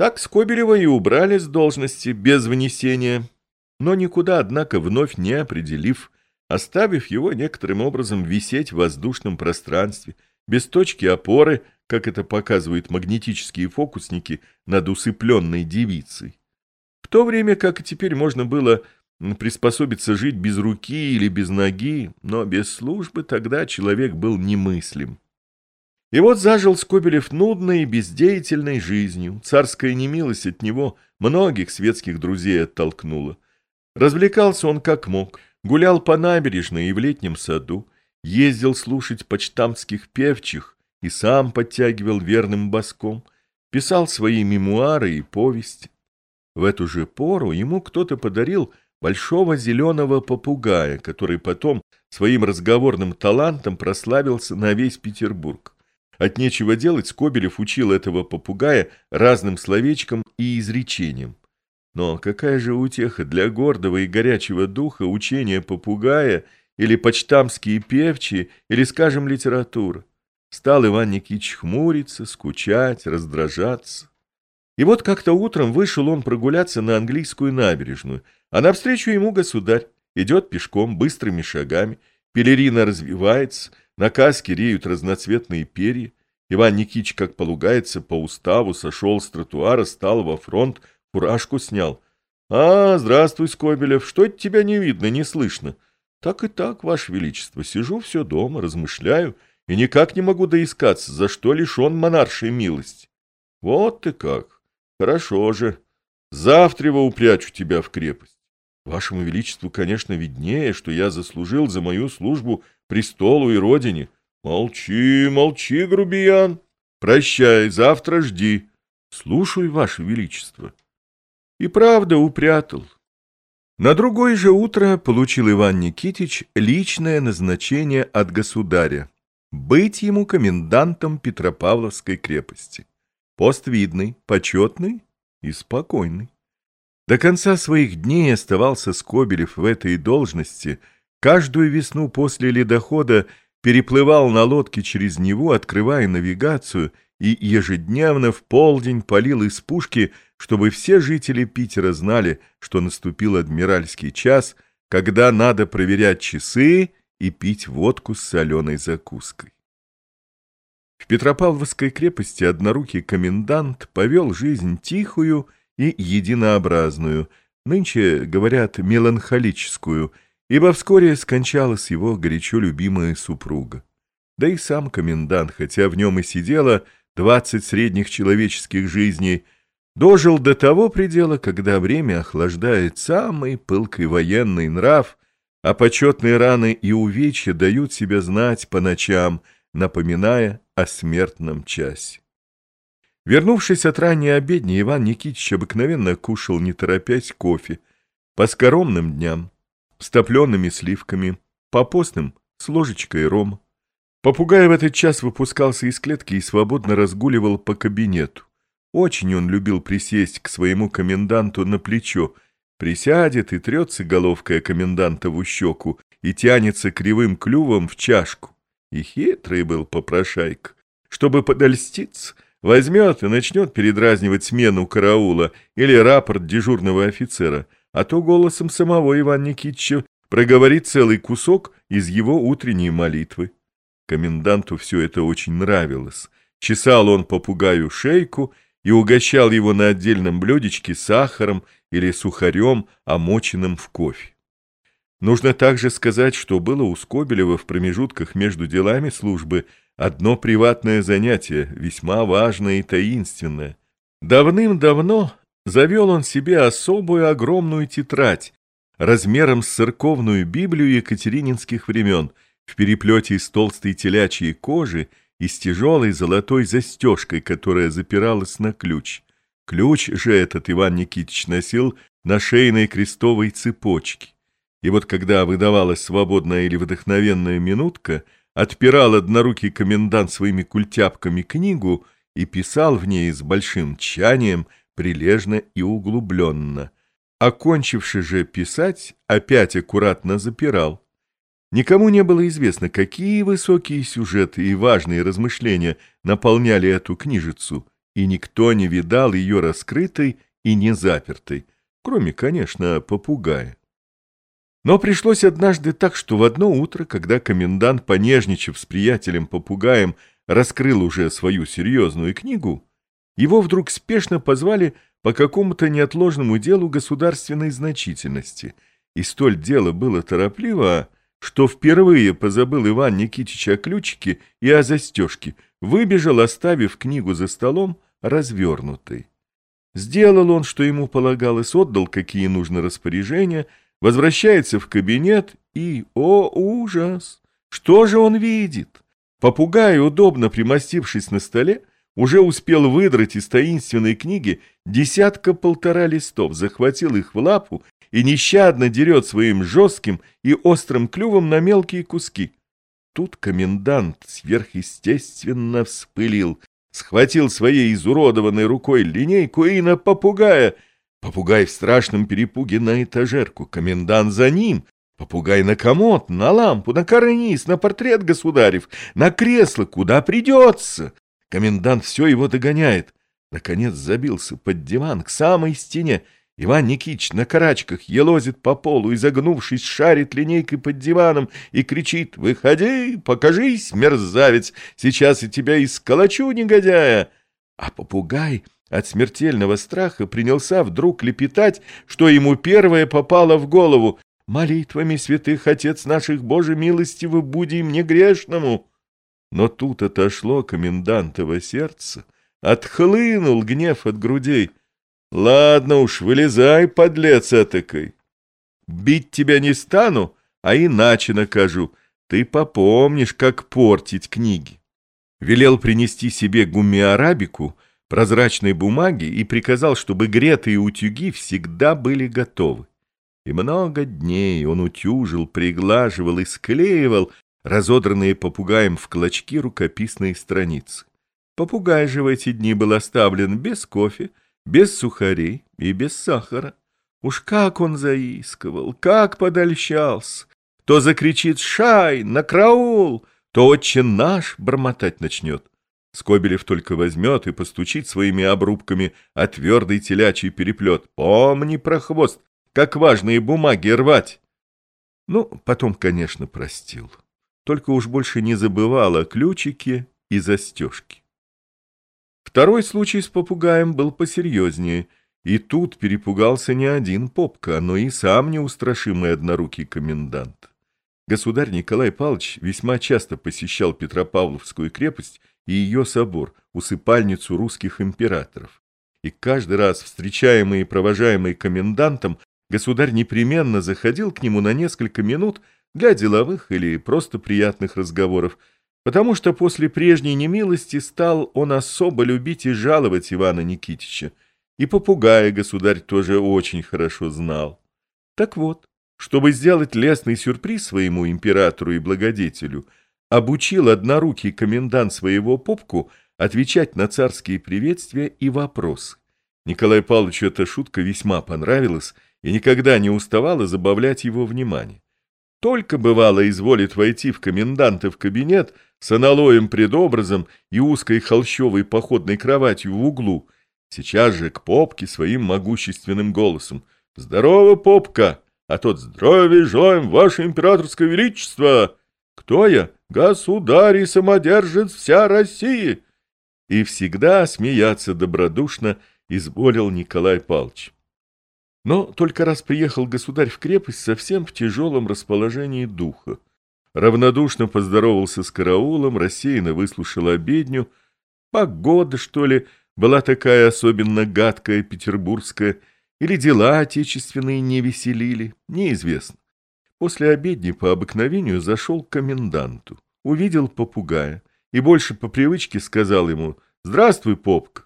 Так Скобелева и убрали с должности без внесения, но никуда, однако, вновь не определив, оставив его некоторым образом висеть в воздушном пространстве, без точки опоры, как это показывают магнетические фокусники над усыпленной девицей. В то время, как и теперь, можно было приспособиться жить без руки или без ноги, но без службы тогда человек был немыслим. И вот зажил Скобелев нудной и бездеятельной жизнью. Царская немилость от него многих светских друзей оттолкнула. Развлекался он как мог, гулял по набережной и в летнем саду, ездил слушать почтамтских певчих и сам подтягивал верным боском, писал свои мемуары и повести. В эту же пору ему кто-то подарил большого зеленого попугая, который потом своим разговорным талантом прославился на весь Петербург. От нечего делать Скобелев учил этого попугая разным словечкам и изречениям. Но какая же утеха для гордого и горячего духа учение попугая или почтамские певчи, или, скажем, литература? Стал Иван Никитич хмуриться, скучать, раздражаться. И вот как-то утром вышел он прогуляться на английскую набережную, а навстречу ему государь идет пешком быстрыми шагами, пелерина развивается, на каске реют разноцветные перья. Иван Никитич, как полагается, по уставу сошел с тротуара, стал во фронт, фуражку снял. — А, здравствуй, Скобелев, что это тебя не видно, не слышно? — Так и так, Ваше Величество, сижу все дома, размышляю, и никак не могу доискаться, за что лишен монаршей милости. — Вот ты как! Хорошо же. Завтра упрячу тебя в крепость. Вашему Величеству, конечно, виднее, что я заслужил за мою службу престолу и родине. Молчи, молчи, грубиян. Прощай, завтра жди. Слушай, Ваше Величество. И правда упрятал. На другое же утро получил Иван Никитич личное назначение от государя быть ему комендантом Петропавловской крепости. Пост видный, почетный и спокойный. До конца своих дней оставался Скобелев в этой должности, каждую весну после ледохода переплывал на лодке через Неву, открывая навигацию, и ежедневно в полдень палил из пушки, чтобы все жители Питера знали, что наступил адмиральский час, когда надо проверять часы и пить водку с соленой закуской. В Петропавловской крепости однорукий комендант повел жизнь тихую и единообразную, нынче, говорят, меланхолическую, ибо вскоре скончалась его горячо любимая супруга. Да и сам комендант, хотя в нем и сидело двадцать средних человеческих жизней, дожил до того предела, когда время охлаждает самый пылкий военный нрав, а почетные раны и увечья дают себя знать по ночам, напоминая о смертном часе. Вернувшись от ранней обедни, Иван Никитич обыкновенно кушал, не торопясь, кофе. По скоромным дням, с топлеными сливками, по постным с ложечкой рома. Попугай в этот час выпускался из клетки и свободно разгуливал по кабинету. Очень он любил присесть к своему коменданту на плечо. Присядет и трется головкой коменданта в щеку и тянется кривым клювом в чашку. И хитрый был попрошайка. Чтобы подольститься, Возьмет и начнет передразнивать смену караула или рапорт дежурного офицера, а то голосом самого Ивана Никитича проговорит целый кусок из его утренней молитвы. Коменданту все это очень нравилось. Чесал он попугаю шейку и угощал его на отдельном блюдечке сахаром или сухарем, омоченным в кофе. Нужно также сказать, что было у Скобелева в промежутках между делами службы – одно приватное занятие, весьма важное и таинственное. Давным-давно завел он себе особую огромную тетрадь, размером с церковную Библию екатерининских времен, в переплете из толстой телячьей кожи и с тяжелой золотой застежкой, которая запиралась на ключ. Ключ же этот Иван Никитич носил на шейной крестовой цепочке. И вот когда выдавалась свободная или вдохновенная минутка — отпирал однорукий комендант своими культяпками книгу и писал в ней с большим тщанием, прилежно и углубленно. Окончивши же писать, опять аккуратно запирал. Никому не было известно, какие высокие сюжеты и важные размышления наполняли эту книжицу, и никто не видал ее раскрытой и не запертой, кроме, конечно, попугая. Но пришлось однажды так, что в одно утро, когда комендант, понежничав с приятелем-попугаем, раскрыл уже свою серьезную книгу, его вдруг спешно позвали по какому-то неотложному делу государственной значительности, и столь дело было торопливо, что впервые позабыл Иван Никитич о ключике и о застежке, выбежал, оставив книгу за столом развернутой. Сделал он, что ему полагалось, отдал какие нужны распоряжения, возвращается в кабинет и, о ужас, что же он видит? Попугай, удобно примостившись на столе, уже успел выдрать из таинственной книги десятка-полтора листов, захватил их в лапу и нещадно дерет своим жестким и острым клювом на мелкие куски. Тут комендант сверхъестественно вспылил, схватил своей изуродованной рукой линейку и на попугая. Попугай в страшном перепуге на этажерку, комендант за ним, попугай на комод, на лампу, на карниз, на портрет государев, на кресло, куда придется. Комендант все его догоняет. Наконец забился под диван к самой стене. Иван Никитич на карачках елозит по полу, изогнувшись, шарит линейкой под диваном и кричит «Выходи, покажись, мерзавец, сейчас я тебя исколочу, негодяя!» А попугай от смертельного страха принялся вдруг лепетать, что ему первое попало в голову «Молитвами святых Отец наших Божий милостивы буди мне грешному!» Но тут отошло комендантово сердце, отхлынул гнев от грудей. Ладно уж, вылезай, подлец этакой. Бить тебя не стану, а иначе накажу. Ты попомнишь, как портить книги. Велел принести себе гумиарабику, прозрачной бумаги и приказал, чтобы гретые утюги всегда были готовы. И много дней он утюжил, приглаживал и склеивал разодранные попугаем в клочки рукописные страницы. Попугай же в эти дни был оставлен без кофе, без сухарей и без сахара. Уж как он заискивал, как подольщался! То закричит «Шай! На краул!» то отче наш бормотать начнет. Скобелев только возьмет и постучит своими обрубками о твердый телячий переплет. Помни про хвост, как важные бумаги рвать. Ну, потом, конечно, простил только уж больше не забывала о ключике и застежке. Второй случай с попугаем был посерьезнее, и тут перепугался не один попка, но и сам неустрашимый однорукий комендант. Государь Николай Павлович весьма часто посещал Петропавловскую крепость и ее собор, усыпальницу русских императоров. И каждый раз, встречаемый и провожаемый комендантом, государь непременно заходил к нему на несколько минут для деловых или просто приятных разговоров, потому что после прежней немилости стал он особо любить и жаловать Ивана Никитича, и попугая государь тоже очень хорошо знал. Так вот, чтобы сделать лестный сюрприз своему императору и благодетелю, обучил однорукий комендант своего попку отвечать на царские приветствия и вопросы. Николай Павловичу эта шутка весьма понравилась и никогда не уставала забавлять его внимание. Только бывало изволит войти в коменданта в кабинет с аналоем предобразом и узкой холщовой походной кроватью в углу, сейчас же к попке своим могущественным голосом. «Здорово, попка! А тот здравия желаем, ваше императорское величество! Кто я? Государь и самодержец вся России!» И всегда смеяться добродушно изволил Николай Павлович. Но только раз приехал государь в крепость совсем в тяжелом расположении духа. Равнодушно поздоровался с караулом, рассеянно выслушал обедню. Погода, что ли, была такая особенно гадкая, петербургская, или дела отечественные не веселили, неизвестно. После обедни по обыкновению зашел к коменданту, увидел попугая и больше по привычке сказал ему «Здравствуй, попка».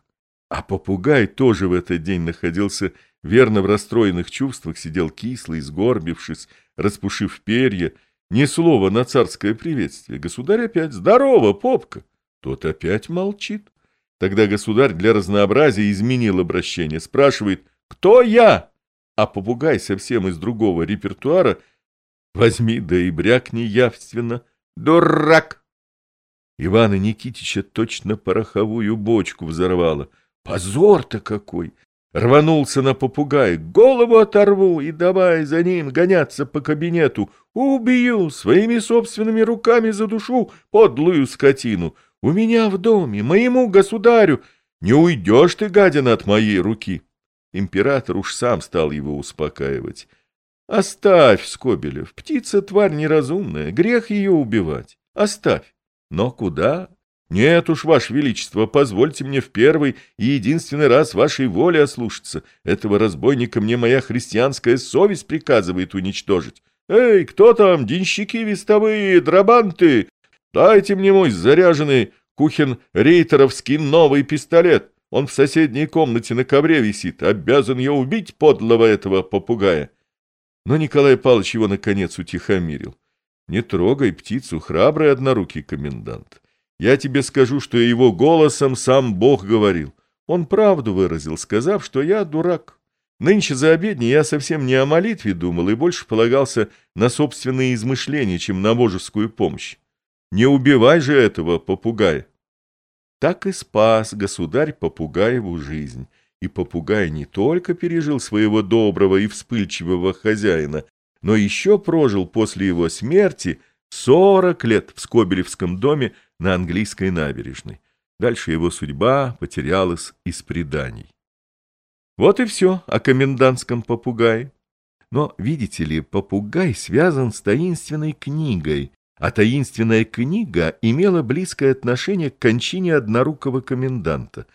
А попугай тоже в этот день находился верно в расстроенных чувствах, сидел кислый, сгорбившись, распушив перья, ни слова на царское приветствие. Государь опять «Здорово, попка!» Тот опять молчит. Тогда государь для разнообразия изменил обращение, спрашивает «Кто я?» А попугай совсем из другого репертуара «Возьми, да и брякни явственно, дурак!» Ивана Никитича точно пороховую бочку взорвало — Позор-то какой! Рванулся на попугай, голову оторву и давай за ним гоняться по кабинету. Убью, своими собственными руками задушу подлую скотину. У меня в доме, моему государю. Не уйдешь ты, гадина, от моей руки. Император уж сам стал его успокаивать. Оставь, Скобелев, птица тварь неразумная, грех ее убивать. Оставь. Но куда? Нет уж, Ваше Величество, позвольте мне в первый и единственный раз вашей воли ослушаться. Этого разбойника мне моя христианская совесть приказывает уничтожить. Эй, кто там, денщики вестовые, драбанты? Дайте мне мой заряженный Кухен-рейтеровский новый пистолет. Он в соседней комнате на ковре висит. Обязан я убить подлого этого попугая. Но Николай Павлович его, наконец, утихомирил. Не трогай птицу, храбрый однорукий комендант. Я тебе скажу, что его голосом сам Бог говорил. Он правду выразил, сказав, что я дурак. Нынче за обедней я совсем не о молитве думал и больше полагался на собственные измышления, чем на божескую помощь. Не убивай же этого попугая. Так и спас государь попугаеву жизнь. И попугай не только пережил своего доброго и вспыльчивого хозяина, но еще прожил после его смерти сорок лет в Скобелевском доме на английской набережной. Дальше его судьба потерялась из преданий. Вот и все о комендантском попугае. Но, видите ли, попугай связан с таинственной книгой, а таинственная книга имела близкое отношение к кончине однорукого коменданта.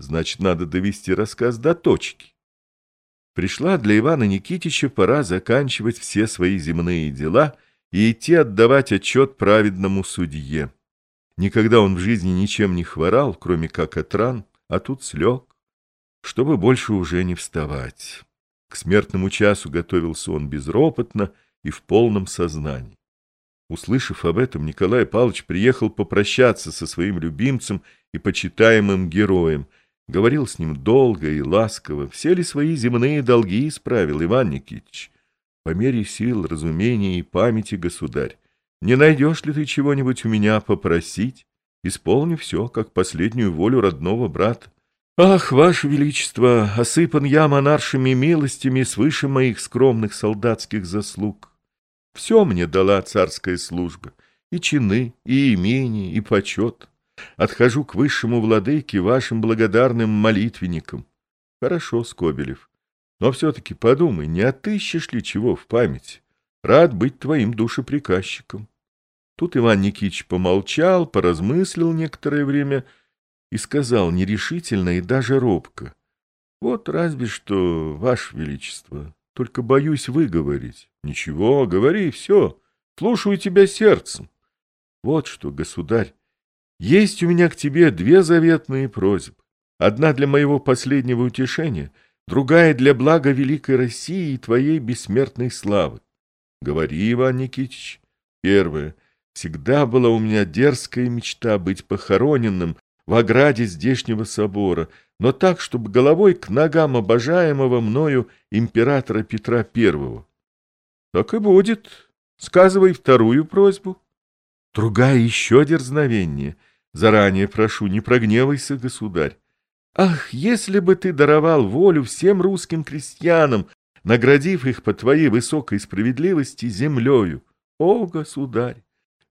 Значит, надо довести рассказ до точки. Пришла для Ивана Никитича пора заканчивать все свои земные дела и идти отдавать отчет праведному судье. Никогда он в жизни ничем не хворал, кроме как от ран, а тут слег, чтобы больше уже не вставать. К смертному часу готовился он безропотно и в полном сознании. Услышав об этом, Николай Павлович приехал попрощаться со своим любимцем и почитаемым героем. Говорил с ним долго и ласково. Все ли свои земные долги исправил Иван Никитич? По мере сил, разумения и памяти, государь. Не найдешь ли ты чего-нибудь у меня попросить? Исполни все, как последнюю волю родного брата. Ах, ваше величество, осыпан я монаршими милостями свыше моих скромных солдатских заслуг. Все мне дала царская служба, и чины, и имение, и почет. Отхожу к высшему владыке, вашим благодарным молитвенникам. Хорошо, Скобелев, но все-таки подумай, не отыщешь ли чего в память? Рад быть твоим душеприказчиком. Тут Иван Никитич помолчал, поразмыслил некоторое время и сказал нерешительно и даже робко. — Вот разве что, Ваше Величество, только боюсь выговорить. — Ничего, говори, все, слушаю тебя сердцем. — Вот что, государь, есть у меня к тебе две заветные просьбы. Одна для моего последнего утешения, другая для блага великой России и твоей бессмертной славы. Говори, Иван Никитич. Первое. Всегда была у меня дерзкая мечта быть похороненным в ограде здешнего собора, но так, чтобы головой к ногам обожаемого мною императора Петра Первого. Так и будет. Сказывай вторую просьбу. Другая еще дерзновение. Заранее прошу, не прогневайся, государь. Ах, если бы ты даровал волю всем русским крестьянам, наградив их по твоей высокой справедливости землею. О, государь!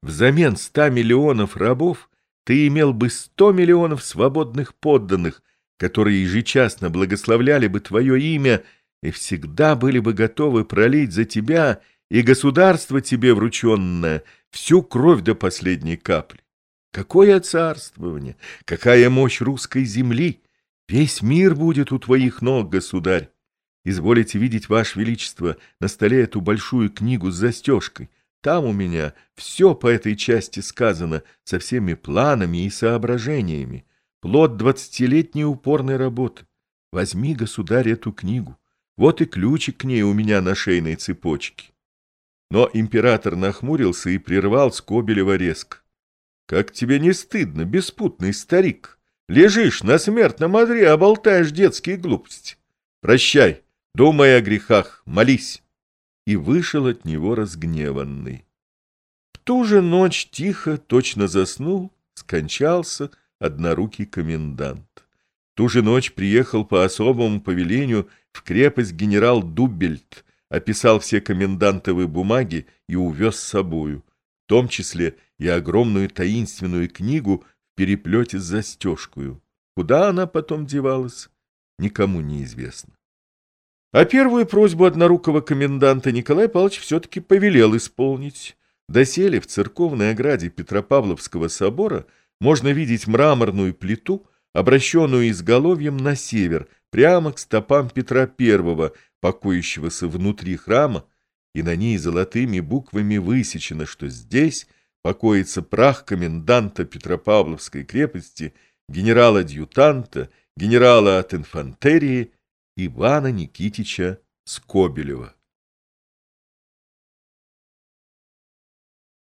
Взамен ста миллионов рабов ты имел бы сто миллионов свободных подданных, которые ежечасно благословляли бы твое имя и всегда были бы готовы пролить за тебя и государство тебе врученное всю кровь до последней капли. Какое царствование, какая мощь русской земли! Весь мир будет у твоих ног, государь. Изволите видеть, Ваше Величество, на столе эту большую книгу с застежкой. Там у меня все по этой части сказано, со всеми планами и соображениями. Плод двадцатилетней упорной работы. Возьми, государь, эту книгу. Вот и ключик к ней у меня на шейной цепочке. Но император нахмурился и прервал Скобелева резко. — Как тебе не стыдно, беспутный старик? Лежишь на смертном одре, а болтаешь детские глупости. Прощай. Думай о грехах, молись!» И вышел от него разгневанный. В ту же ночь тихо, точно заснул, скончался однорукий комендант. ту же ночь приехал по особому повелению в крепость генерал Дуббельт, описал все комендантовые бумаги и увез с собою, в том числе и огромную таинственную книгу в переплете с застежкою. Куда она потом девалась, никому не известно. А первую просьбу однорукого коменданта Николай Павлович все-таки повелел исполнить. Доселе в церковной ограде Петропавловского собора можно видеть мраморную плиту, обращенную изголовьем на север, прямо к стопам Петра I, покоящегося внутри храма, и на ней золотыми буквами высечено, что здесь покоится прах коменданта Петропавловской крепости, генерала-адъютанта, генерала от инфантерии Ивана Никитича Скобелева.